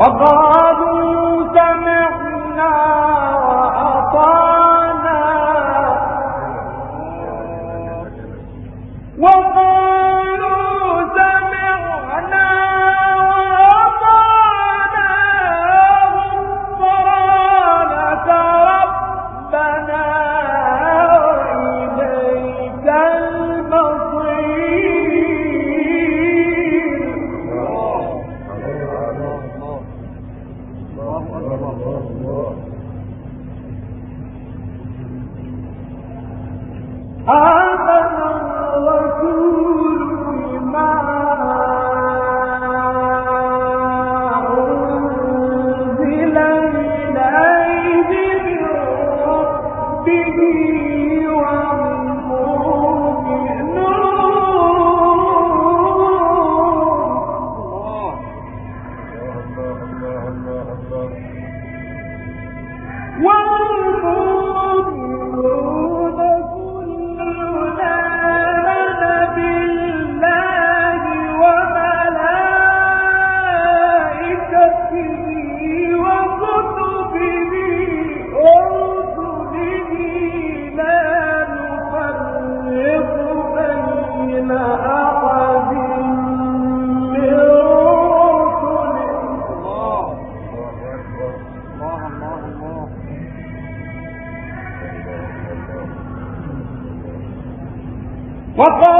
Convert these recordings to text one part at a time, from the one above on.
وقال الله What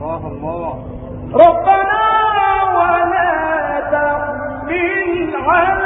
الله. الله ربنا ولا تحمل على